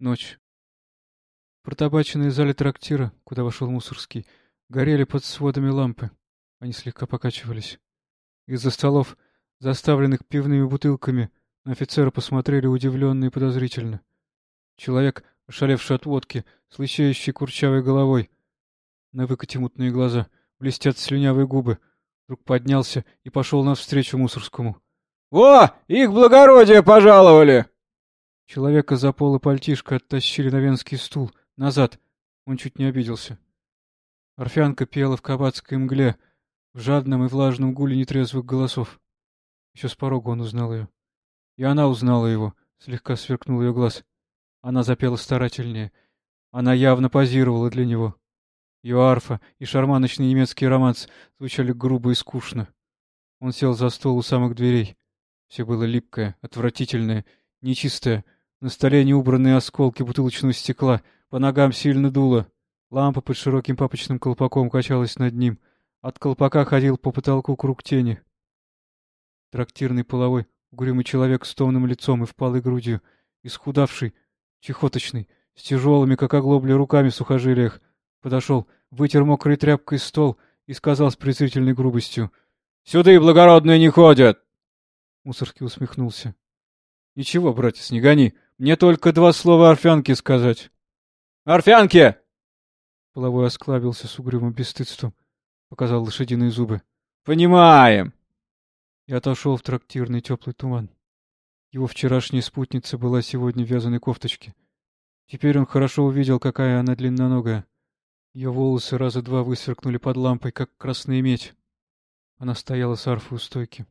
Ночь. В протабаченной зале трактира, куда вошел Мусорский, горели под сводами лампы. Они слегка покачивались. Из-за столов, заставленных пивными бутылками, на офицера посмотрели удивленно и подозрительно. Человек, ошалевший от водки, с лысеющей курчавой головой, на выкате мутные глаза, блестят слюнявые губы, вдруг поднялся и пошел навстречу Мусорскому. — О, их благородие пожаловали! Человека за пол и пальтишко оттащили на венский стул, назад. Он чуть не обиделся. Орфянка пела в кабацкой мгле, в жадном и влажном гуле нетрезвых голосов. Еще с порога он узнал ее. И она узнала его, слегка сверкнул ее глаз. Она запела старательнее. Она явно позировала для него. Ее арфа и шарманочный немецкий романс звучали грубо и скучно. Он сел за стол у самых дверей. Все было липкое, отвратительное, нечистое. На столе неубранные осколки бутылочного стекла, по ногам сильно дуло. Лампа под широким папочным колпаком качалась над ним. От колпака ходил по потолку круг тени. Трактирный половой, угрюмый человек с томным лицом и впалой грудью, исхудавший, чехоточный, с тяжелыми, как оглобли, руками в сухожилиях, подошел, вытер мокрой тряпкой стол и сказал с презрительной грубостью. — Сюда и благородные не ходят! Мусорский усмехнулся. — Ничего, братец, не гони. Мне только два слова орфянке сказать. — Орфянке! Половой осклабился с угрюмым бесстыдством, показал лошадиные зубы. — Понимаем! И отошел в трактирный теплый туман. Его вчерашняя спутница была сегодня в вязаной кофточке. Теперь он хорошо увидел, какая она длинноногая. Ее волосы раза два высверкнули под лампой, как красная медь. Она стояла с арфой у стойки.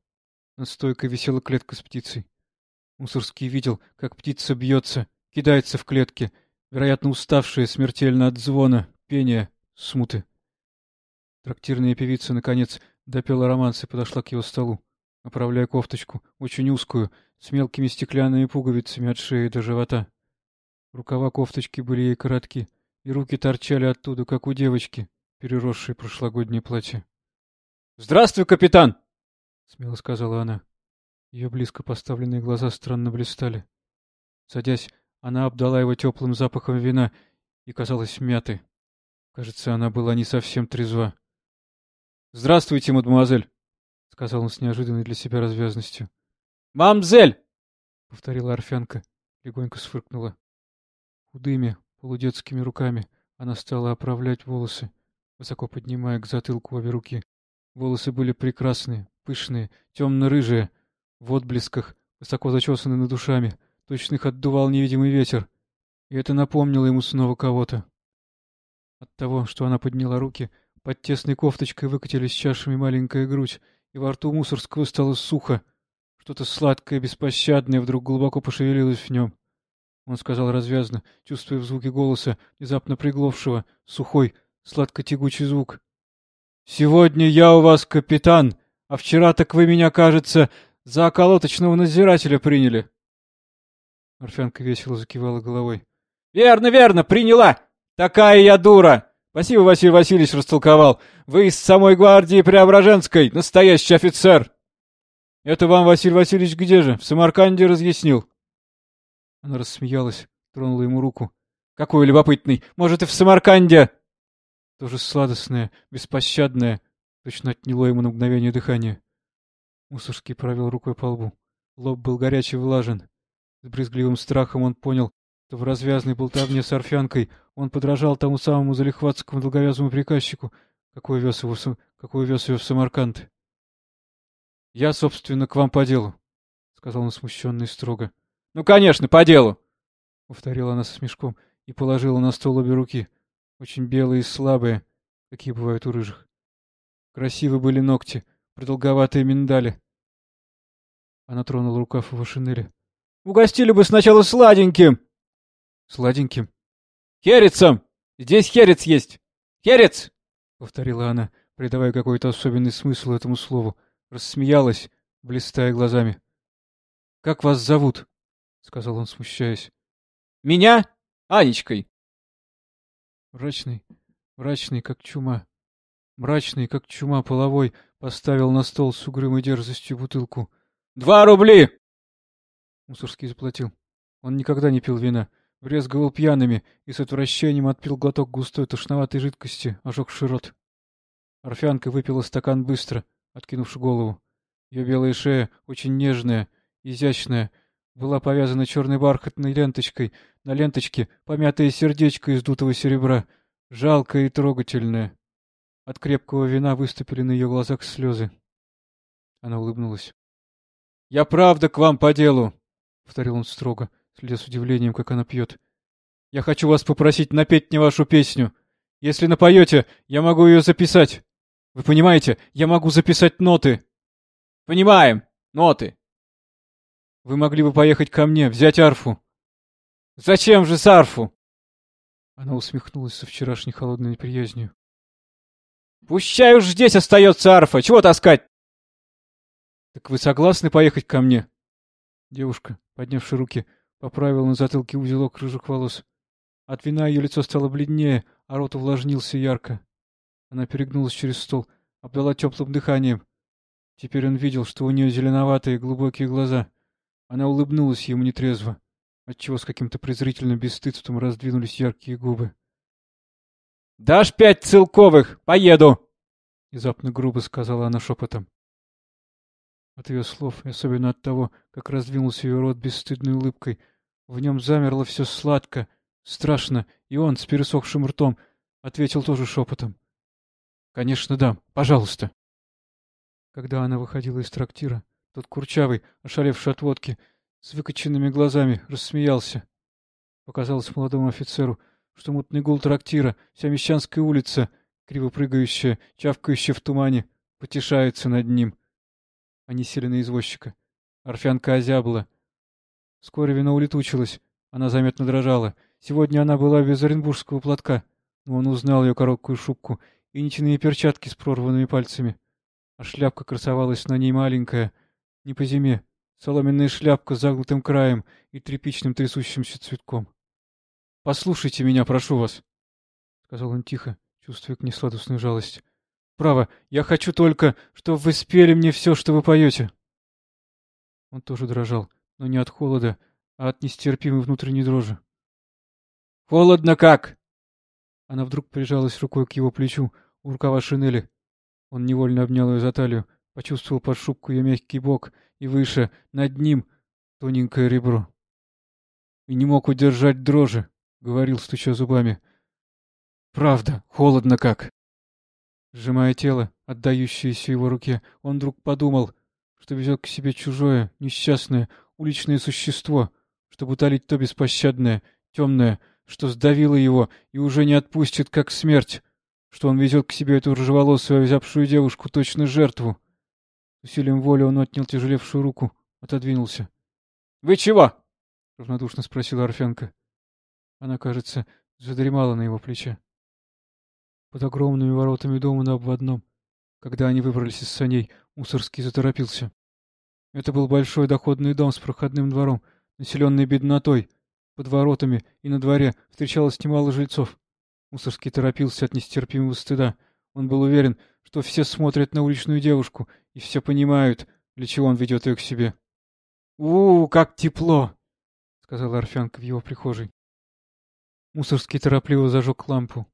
Над стойкой висела клетка с птицей. Мусорский видел, как птица бьется, кидается в клетке, вероятно, уставшая смертельно от звона, пения, смуты. Трактирная певица, наконец, допела романс и подошла к его столу, оправляя кофточку, очень узкую, с мелкими стеклянными пуговицами от шеи до живота. Рукава кофточки были ей коротки, и руки торчали оттуда, как у девочки, переросшей прошлогоднее платье. — Здравствуй, капитан! — смело сказала она. Ее близко поставленные глаза странно блистали. Садясь, она обдала его теплым запахом вина и казалась мятой. Кажется, она была не совсем трезва. — Здравствуйте, мадемуазель! — сказал он с неожиданной для себя развязностью. — Мамзель! — повторила Орфянка, легонько сфыркнула. Худыми, полудетскими руками она стала оправлять волосы, высоко поднимая к затылку обе руки. Волосы были прекрасные, пышные, темно-рыжие, в отблесках, высоко зачесанные над душами. Точно их отдувал невидимый ветер. И это напомнило ему снова кого-то. От того, что она подняла руки, под тесной кофточкой выкатились чашами маленькая грудь, и во рту Мусорского стало сухо. Что-то сладкое, беспощадное вдруг глубоко пошевелилось в нем. Он сказал развязно, чувствуя в звуке голоса, внезапно приглохшего, сухой, сладко-тягучий звук. — Сегодня я у вас капитан, а вчера так вы меня, кажется, за околоточного надзирателя приняли. Орфянка весело закивала головой. — Верно, верно, приняла! Такая я дура! Спасибо, Василий Васильевич растолковал. Вы из самой гвардии Преображенской, настоящий офицер! — Это вам, Василий Васильевич, где же? В Самарканде разъяснил. Она рассмеялась, тронула ему руку. — Какой любопытный! Может, и в Самарканде! Тоже сладостное, беспощадное, точно отняло ему на мгновение дыхание. Мусорский провел рукой по лбу. Лоб был горячий и влажен. С брезгливым страхом он понял, что в развязной болтовне с орфянкой он подражал тому самому залихватскому долговязому приказчику, какой вез его, какой вез ее в Самарканд. — Я, собственно, к вам по делу, — сказал он смущенно и строго. — Ну, конечно, по делу! — повторила она со смешком и положила на стол обе руки, очень белые и слабые, какие бывают у рыжих. Красивы были ногти, продолговатые миндали. Она тронула рукав его шинели. — Угостили бы сначала сладеньким! — Сладеньким? — Херецом! Здесь херец есть! Херец! — повторила она, придавая какой-то особенный смысл этому слову. Рассмеялась, блистая глазами. — Как вас зовут? — сказал он, смущаясь. — Меня? Анечкой. Мрачный, мрачный, как чума. Мрачный, как чума половой, поставил на стол с угрюмой дерзостью бутылку. — Два рубли! Мусорский заплатил. Он никогда не пил вина. брезговал пьяными и с отвращением отпил глоток густой тошноватой жидкости, ожегший рот. Орфянка выпила стакан быстро, откинувши голову. Ее белая шея, очень нежная, изящная, была повязана черной бархатной ленточкой, на ленточке помятое сердечко из дутого серебра, жалкое и трогательное. От крепкого вина выступили на ее глазах слезы. Она улыбнулась. — Я правда к вам по делу, — повторил он строго, следя с удивлением, как она пьет. — Я хочу вас попросить напеть мне вашу песню. Если напоете, я могу ее записать. Вы понимаете, я могу записать ноты. — Понимаем. Ноты. Вы могли бы поехать ко мне, взять арфу. — Зачем же с арфу? Она усмехнулась со вчерашней холодной неприязнью. — Пущай уж здесь остается арфа. Чего таскать? — Так вы согласны поехать ко мне? Девушка, поднявши руки, поправила на затылке узелок рыжих волос. От вина ее лицо стало бледнее, а рот увлажнился ярко. Она перегнулась через стол, обдала теплым дыханием. Теперь он видел, что у нее зеленоватые глубокие глаза. Она улыбнулась ему нетрезво, отчего с каким-то презрительным бесстыдством раздвинулись яркие губы. — Дашь пять целковых? Поеду! — внезапно грубо сказала она шепотом. От ее слов, и особенно от того, как раздвинулся ее рот бесстыдной улыбкой, в нем замерло все сладко, страшно, и он с пересохшим ртом ответил тоже шепотом. — Конечно, дам. Пожалуйста. Когда она выходила из трактира, тот курчавый, ошалевший от водки, с выкоченными глазами, рассмеялся. Показалось молодому офицеру, что мутный гул трактира, вся Мещанская улица, криво прыгающая, чавкающая в тумане, потешается над ним. Они сели на извозчика. Орфянка озябла. Вскоре вино улетучилось. Она заметно дрожала. Сегодня она была без оренбургского платка, но он узнал ее короткую шубку и нитяные перчатки с прорванными пальцами. А шляпка красовалась на ней маленькая, не по зиме, соломенная шляпка с загнутым краем и тряпичным трясущимся цветком. — Послушайте меня, прошу вас, — сказал он тихо, чувствуя к ней сладостную жалость. Право, я хочу только, чтобы вы спели мне все, что вы поете. Он тоже дрожал, но не от холода, а от нестерпимой внутренней дрожи. «Холодно как!» Она вдруг прижалась рукой к его плечу, у рукава шинели. Он невольно обнял ее за талию, почувствовал под шубку ее мягкий бок и выше, над ним, тоненькое ребро. И не мог удержать дрожи, — говорил, стуча зубами. «Правда, холодно как!» Сжимая тело, отдающееся его руке, он вдруг подумал, что везет к себе чужое, несчастное, уличное существо, чтобы утолить то беспощадное, темное, что сдавило его и уже не отпустит, как смерть, что он везет к себе эту рыжеволосую, озябшую девушку, точно жертву. Усилием воли он отнял тяжелевшую руку, отодвинулся. — Вы чего? — равнодушно спросила Орфянка. Она, кажется, задремала на его плече под огромными воротами дома на обводном. Когда они выбрались из саней, Мусорский заторопился. Это был большой доходный дом с проходным двором, населенный беднотой. Под воротами и на дворе встречалось немало жильцов. Мусорский торопился от нестерпимого стыда. Он был уверен, что все смотрят на уличную девушку и все понимают, для чего он ведет ее к себе. «У, как тепло!» — сказала Орфянка в его прихожей. Мусорский торопливо зажег лампу.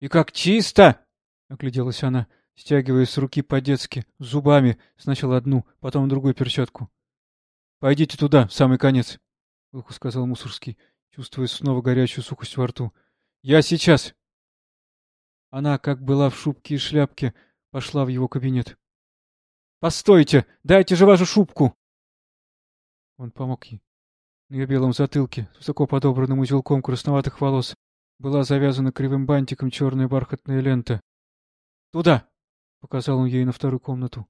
И как чисто! — огляделась она, стягивая с руки по-детски, зубами, сначала одну, потом другую перчатку. — Пойдите туда, в самый конец, — глухо сказал Мусорский, чувствуя снова горячую сухость во рту. — Я сейчас! Она, как была в шубке и шляпке, пошла в его кабинет. — Постойте! Дайте же вашу шубку! Он помог ей. На ее белом затылке, с высоко подобранным узелком красноватых волос, была завязана кривым бантиком черная бархатная лента. «Туда!» — показал он ей на вторую комнату.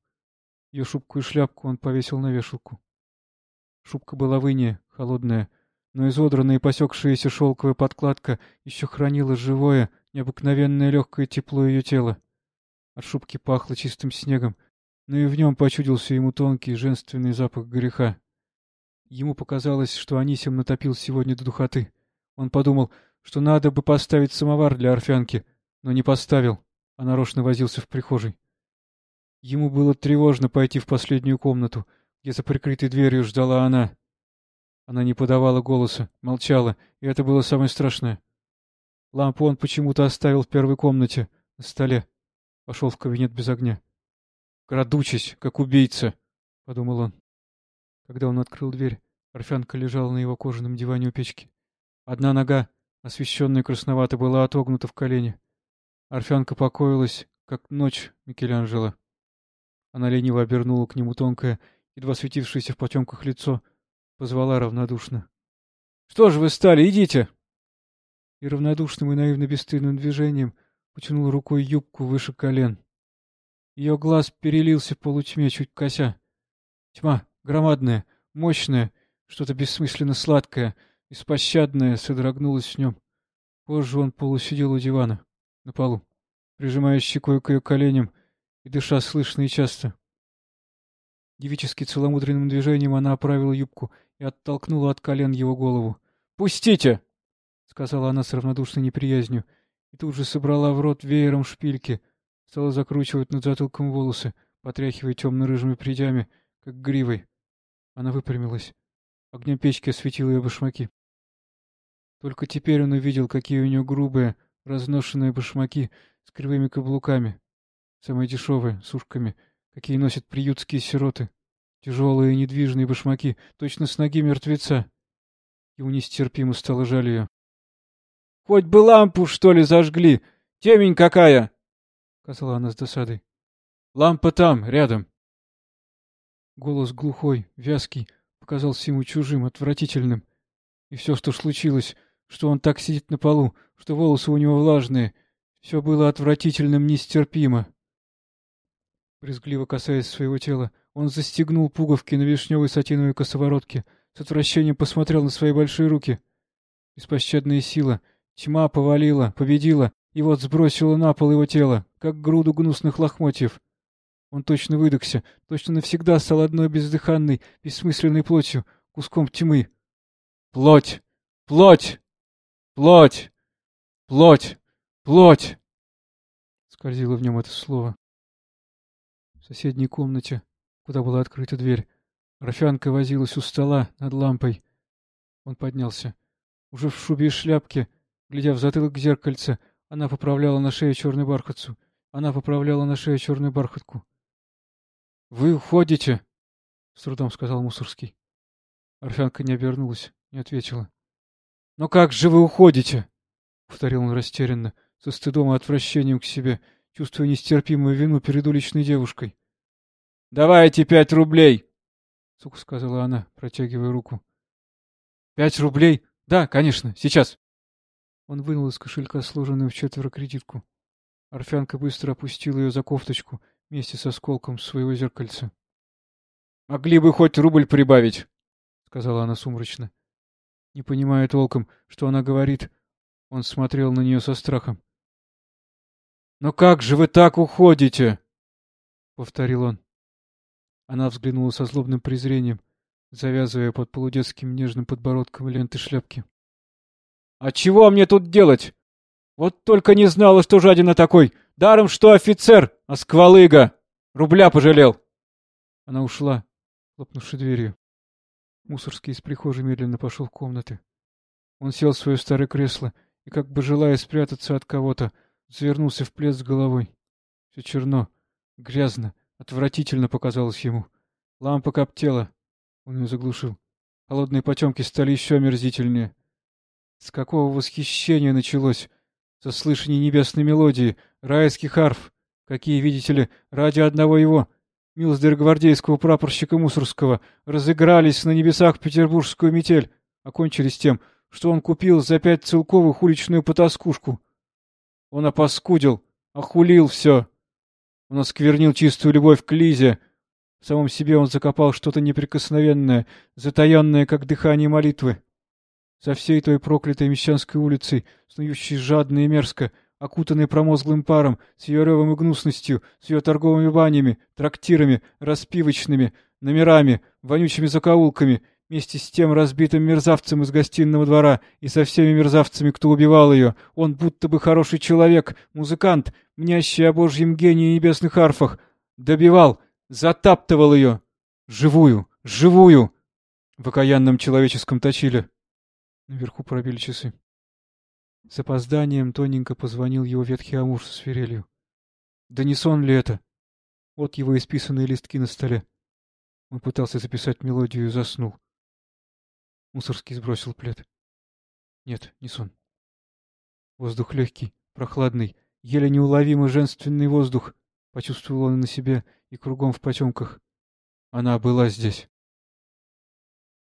Ее шубку и шляпку он повесил на вешалку. Шубка была в ине, холодная, но изодранная и посекшаяся шелковая подкладка еще хранила живое, необыкновенное легкое тепло ее тела. От шубки пахло чистым снегом, но и в нем почудился ему тонкий женственный запах греха. Ему показалось, что Анисим натопил сегодня до духоты. Он подумал, что надо бы поставить самовар для орфянки, но не поставил, а нарочно возился в прихожей. Ему было тревожно пойти в последнюю комнату, где за прикрытой дверью ждала она. Она не подавала голоса, молчала, и это было самое страшное. Лампу он почему-то оставил в первой комнате, на столе. Пошел в кабинет без огня. «Крадучись, как убийца», — подумал он. Когда он открыл дверь, Орфянка лежала на его кожаном диване у печки. Одна нога, освещенная красновато, была отогнута в колени. Орфянка покоилась, как ночь Микеланджело. Она лениво обернула к нему тонкое, едва светившееся в потемках лицо, позвала равнодушно. — Что же вы стали? Идите! И равнодушным и наивно бесстыдным движением потянул рукой юбку выше колен. Ее глаз перелился в полутьме, чуть кося. Тьма, громадная, мощная, что-то бессмысленно сладкое, беспощадное, содрогнулось в нем. Позже он полусидел у дивана, на полу, прижимая щекой к ее коленям и дыша слышно и часто. Девически целомудренным движением она оправила юбку и оттолкнула от колен его голову. «Пустите!» — сказала она с равнодушной неприязнью, и тут же собрала в рот веером шпильки, стала закручивать над затылком волосы, потряхивая темно-рыжими прядями, как гривой. Она выпрямилась. Огня печки осветил ее башмаки. Только теперь он увидел, какие у нее грубые, разношенные башмаки с кривыми каблуками. Самые дешевые, с ушками, какие носят приютские сироты. Тяжелые и недвижные башмаки, точно с ноги мертвеца. Ему нестерпимо стало жаль ее. — Хоть бы лампу, что ли, зажгли! Темень какая! — сказала она с досадой. — Лампа там, рядом. Голос глухой, вязкий, показался ему чужим, отвратительным. И все, что случилось, что он так сидит на полу, что волосы у него влажные, все было отвратительным нестерпимо. Брезгливо касаясь своего тела, он застегнул пуговки на вишневой сатиновой косоворотке, с отвращением посмотрел на свои большие руки. Беспощадная сила, тьма повалила, победила, и вот сбросила на пол его тело, как груду гнусных лохмотьев. Он точно выдохся, точно навсегда стал одной бездыханной, бессмысленной плотью, куском тьмы. Плоть! Плоть! Плоть! Плоть! Плоть! Скользило в нем это слово. В соседней комнате, куда была открыта дверь, Рафянка возилась у стола над лампой. Он поднялся. Уже в шубе и шляпке, глядя в затылок зеркальца, она поправляла на шее черную бархатцу. Она поправляла на шее черную бархатку. — Вы уходите? — с трудом сказал Мусорский. Орфянка не обернулась, не ответила. — Но как же вы уходите? — повторил он растерянно, со стыдом и отвращением к себе, чувствуя нестерпимую вину перед уличной девушкой. — Давайте пять рублей! — сухо сказала она, протягивая руку. — Пять рублей? Да, конечно, сейчас. Он вынул из кошелька сложенную в четверо кредитку. Орфянка быстро опустила ее за кофточку вместе с осколком своего зеркальца. — Могли бы хоть рубль прибавить, — сказала она сумрачно. Не понимая толком, что она говорит, он смотрел на нее со страхом. «Но как же вы так уходите?» — повторил он. Она взглянула со злобным презрением, завязывая под полудетским нежным подбородком ленты шляпки. «А чего мне тут делать? Вот только не знала, что жадина такой. Даром, что офицер, а сквалыга. Рубля пожалел!» Она ушла, хлопнувши дверью. Мусорский из прихожей медленно пошел в комнаты. Он сел в свое старое кресло и, как бы желая спрятаться от кого-то, завернулся в плед с головой. Все черно, грязно, отвратительно показалось ему. Лампа коптела. Он ее заглушил. Холодные потемки стали еще омерзительнее. С какого восхищения началось? Со слышания небесной мелодии, райских арф, какие, видите ли, ради одного его, милосдер-гвардейского прапорщика Мусорского, разыгрались на небесах петербургскую метель, окончились тем, что он купил за пять целковых уличную потаскушку. Он опаскудил, охулил все. Он осквернил чистую любовь к Лизе. В самом себе он закопал что-то неприкосновенное, затаенное, как дыхание молитвы. За всей той проклятой мещанской улицей, снующей жадно и мерзко, окутанной промозглым паром, с ее ревом и гнусностью, с ее торговыми банями, трактирами, распивочными, номерами, вонючими закоулками — Вместе с тем разбитым мерзавцем из гостиного двора и со всеми мерзавцами, кто убивал ее, он будто бы хороший человек, музыкант, мнящий о божьем гении небесных арфах, добивал, затаптывал ее. Живую, живую! В окаянном человеческом точиле. Наверху пробили часы. С опозданием тоненько позвонил его ветхий амур со свирелью. Да не сон ли это? Вот его исписанные листки на столе. Он пытался записать мелодию и заснул. Мусорский сбросил плед. Нет, не сон. Воздух легкий, прохладный, еле неуловимый женственный воздух. Почувствовал он на себе и кругом в потемках. Она была здесь.